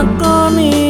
lakoni